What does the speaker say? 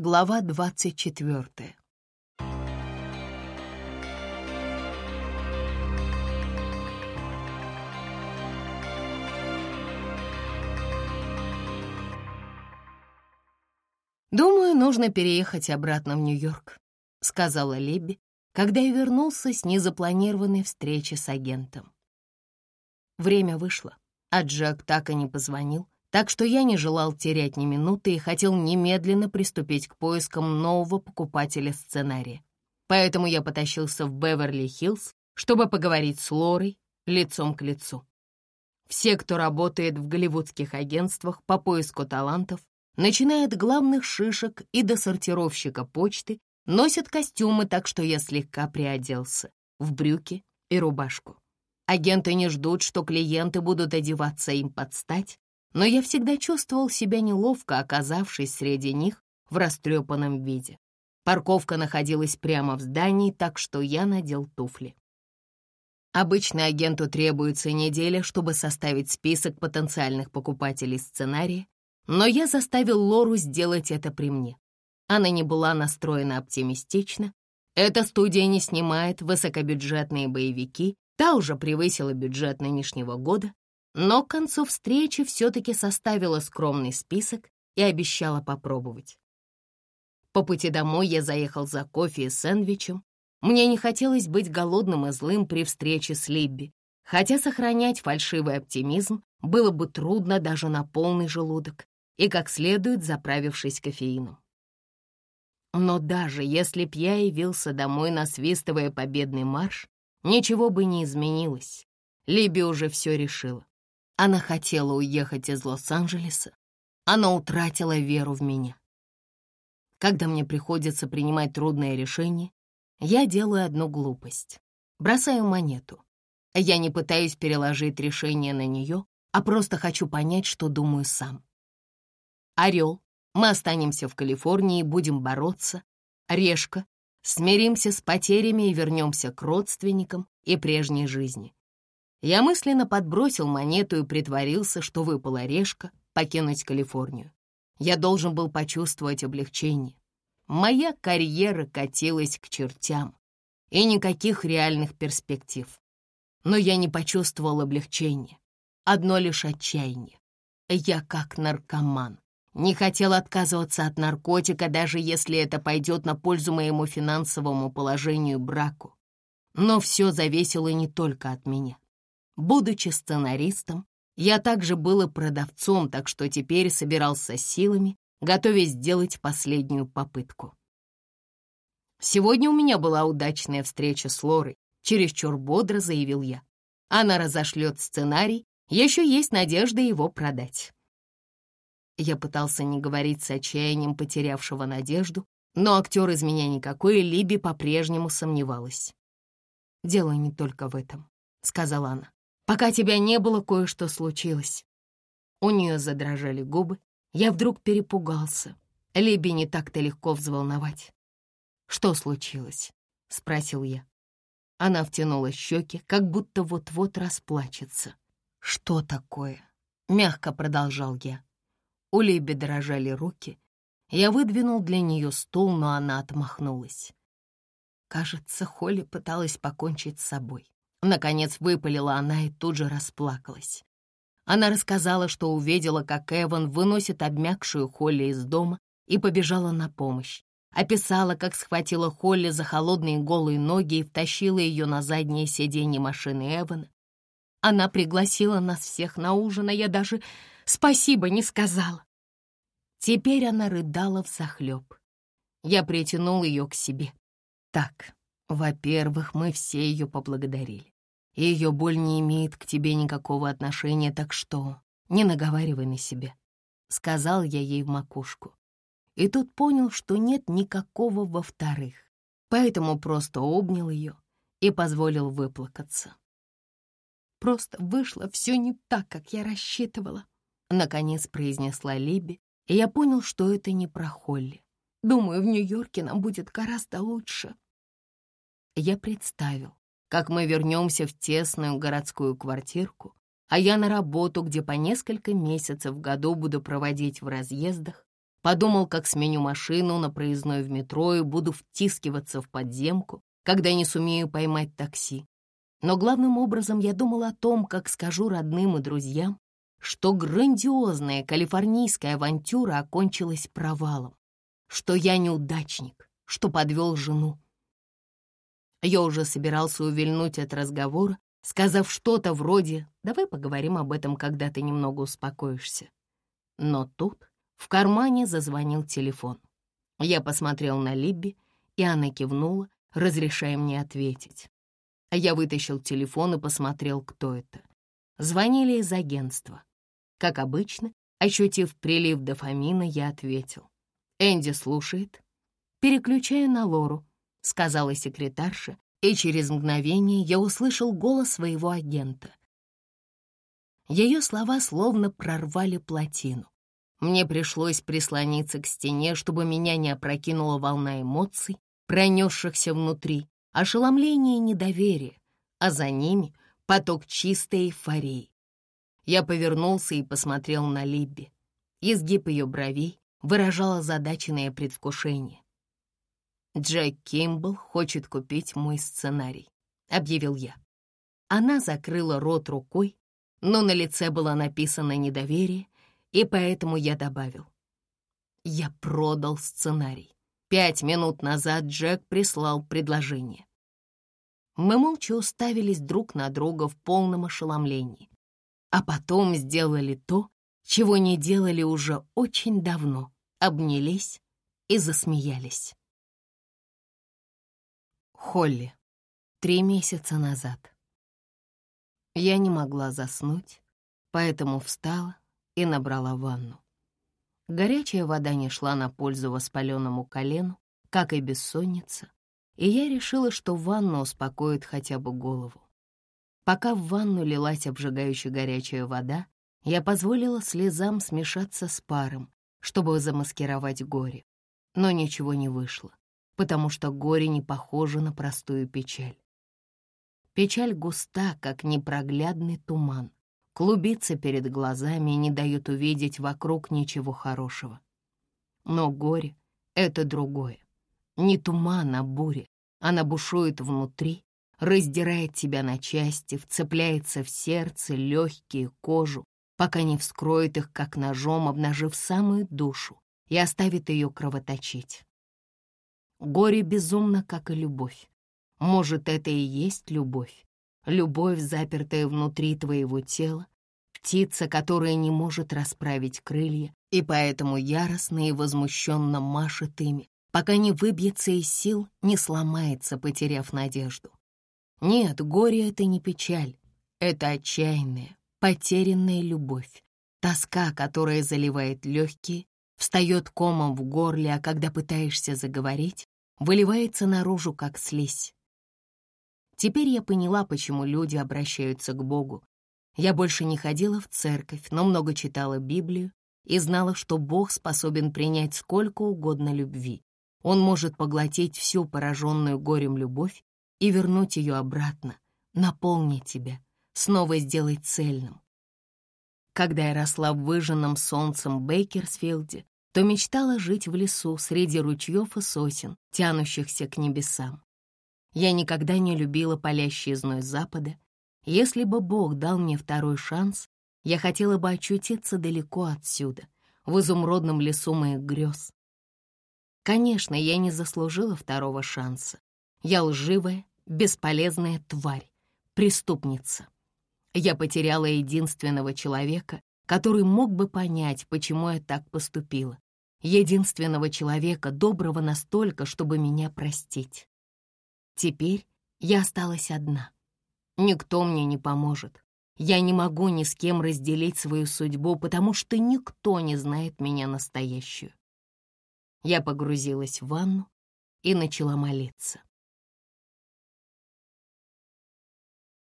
Глава двадцать четвертая. «Думаю, нужно переехать обратно в Нью-Йорк», — сказала Лебби, когда я вернулся с незапланированной встречи с агентом. Время вышло, а Джек так и не позвонил, так что я не желал терять ни минуты и хотел немедленно приступить к поискам нового покупателя сценария. Поэтому я потащился в Беверли-Хиллз, чтобы поговорить с Лорой лицом к лицу. Все, кто работает в голливудских агентствах по поиску талантов, начиная от главных шишек и до сортировщика почты, носят костюмы, так что я слегка приоделся в брюки и рубашку. Агенты не ждут, что клиенты будут одеваться им под стать, но я всегда чувствовал себя неловко, оказавшись среди них в растрепанном виде. Парковка находилась прямо в здании, так что я надел туфли. Обычно агенту требуется неделя, чтобы составить список потенциальных покупателей сценария, но я заставил Лору сделать это при мне. Она не была настроена оптимистично. Эта студия не снимает высокобюджетные боевики, та уже превысила бюджет нынешнего года, но к концу встречи все-таки составила скромный список и обещала попробовать. По пути домой я заехал за кофе и сэндвичем. Мне не хотелось быть голодным и злым при встрече с Либби, хотя сохранять фальшивый оптимизм было бы трудно даже на полный желудок и как следует заправившись кофеином. Но даже если б я явился домой, насвистывая победный марш, ничего бы не изменилось. Либи уже все решила. Она хотела уехать из Лос-Анджелеса. Она утратила веру в меня. Когда мне приходится принимать трудное решение, я делаю одну глупость. Бросаю монету. Я не пытаюсь переложить решение на нее, а просто хочу понять, что думаю сам. Орел. Мы останемся в Калифорнии и будем бороться. Решка. Смиримся с потерями и вернемся к родственникам и прежней жизни. Я мысленно подбросил монету и притворился, что выпала решка покинуть Калифорнию. Я должен был почувствовать облегчение. Моя карьера катилась к чертям, и никаких реальных перспектив. Но я не почувствовал облегчения, одно лишь отчаяние. Я как наркоман. Не хотел отказываться от наркотика, даже если это пойдет на пользу моему финансовому положению браку. Но все зависело не только от меня. Будучи сценаристом, я также был и продавцом, так что теперь собирался силами, готовясь сделать последнюю попытку. Сегодня у меня была удачная встреча с Лорой, чересчур бодро заявил я. Она разошлет сценарий, еще есть надежда его продать. Я пытался не говорить с отчаянием потерявшего надежду, но актер из меня никакой, и Либи по-прежнему сомневалась. «Дело не только в этом», — сказала она. «Пока тебя не было, кое-что случилось». У нее задрожали губы. Я вдруг перепугался. Либи не так-то легко взволновать. «Что случилось?» — спросил я. Она втянула щеки, как будто вот-вот расплачется. «Что такое?» — мягко продолжал я. У Либи дрожали руки. Я выдвинул для нее стул, но она отмахнулась. Кажется, Холли пыталась покончить с собой. Наконец выпалила она и тут же расплакалась. Она рассказала, что увидела, как Эван выносит обмякшую Холли из дома и побежала на помощь. Описала, как схватила Холли за холодные голые ноги и втащила ее на заднее сиденье машины Эвана. Она пригласила нас всех на ужин, а я даже спасибо не сказала. Теперь она рыдала взахлеб. Я притянул ее к себе. Так, во-первых, мы все ее поблагодарили. Ее боль не имеет к тебе никакого отношения, так что не наговаривай на себя. Сказал я ей в макушку. И тут понял, что нет никакого во-вторых, поэтому просто обнял ее и позволил выплакаться. Просто вышло все не так, как я рассчитывала. Наконец произнесла Либи, и я понял, что это не про Холли. Думаю, в Нью-Йорке нам будет гораздо лучше. Я представил, как мы вернемся в тесную городскую квартирку, а я на работу, где по несколько месяцев в году буду проводить в разъездах, Подумал, как сменю машину на проездной в метро и буду втискиваться в подземку, когда не сумею поймать такси. Но главным образом я думал о том, как скажу родным и друзьям, что грандиозная калифорнийская авантюра окончилась провалом, что я неудачник, что подвел жену. Я уже собирался увильнуть от разговора, сказав что-то вроде «давай поговорим об этом, когда ты немного успокоишься». Но тут в кармане зазвонил телефон. Я посмотрел на Либби, и она кивнула, разрешая мне ответить. Я вытащил телефон и посмотрел, кто это. Звонили из агентства. Как обычно, ощутив прилив дофамина, я ответил. «Энди слушает». «Переключаю на Лору», — сказала секретарша, и через мгновение я услышал голос своего агента. Ее слова словно прорвали плотину. Мне пришлось прислониться к стене, чтобы меня не опрокинула волна эмоций, пронесшихся внутри, ошеломление и недоверие, а за ними поток чистой эйфории. Я повернулся и посмотрел на Либби. Изгиб ее бровей выражал озадаченное предвкушение. «Джек Кимбл хочет купить мой сценарий», — объявил я. Она закрыла рот рукой, но на лице было написано недоверие, и поэтому я добавил. Я продал сценарий. Пять минут назад Джек прислал предложение. Мы молча уставились друг на друга в полном ошеломлении а потом сделали то, чего не делали уже очень давно, обнялись и засмеялись. Холли. Три месяца назад. Я не могла заснуть, поэтому встала и набрала ванну. Горячая вода не шла на пользу воспаленному колену, как и бессонница, и я решила, что ванна успокоит хотя бы голову. Пока в ванну лилась обжигающая горячая вода, я позволила слезам смешаться с паром, чтобы замаскировать горе. Но ничего не вышло, потому что горе не похоже на простую печаль. Печаль густа, как непроглядный туман, клубится перед глазами и не дает увидеть вокруг ничего хорошего. Но горе — это другое. Не туман, а буря. Она бушует внутри, раздирает тебя на части, вцепляется в сердце, легкие, кожу, пока не вскроет их, как ножом, обнажив самую душу и оставит ее кровоточить. Горе безумно, как и любовь. Может, это и есть любовь. Любовь, запертая внутри твоего тела, птица, которая не может расправить крылья, и поэтому яростно и возмущенно машет ими, пока не выбьется из сил, не сломается, потеряв надежду. Нет, горе — это не печаль, это отчаянная, потерянная любовь, тоска, которая заливает легкие, встает комом в горле, а когда пытаешься заговорить, выливается наружу, как слизь. Теперь я поняла, почему люди обращаются к Богу. Я больше не ходила в церковь, но много читала Библию и знала, что Бог способен принять сколько угодно любви. Он может поглотить всю пораженную горем любовь и вернуть ее обратно, наполнить тебя, снова сделать цельным. Когда я росла в выжженном солнцем Бейкерсфилде, то мечтала жить в лесу среди ручьев и сосен, тянущихся к небесам. Я никогда не любила палящий зной запада. Если бы Бог дал мне второй шанс, я хотела бы очутиться далеко отсюда, в изумрудном лесу моих грез. Конечно, я не заслужила второго шанса. Я лживая, бесполезная тварь, преступница. Я потеряла единственного человека, который мог бы понять, почему я так поступила. Единственного человека, доброго настолько, чтобы меня простить. Теперь я осталась одна. Никто мне не поможет. Я не могу ни с кем разделить свою судьбу, потому что никто не знает меня настоящую. Я погрузилась в ванну и начала молиться.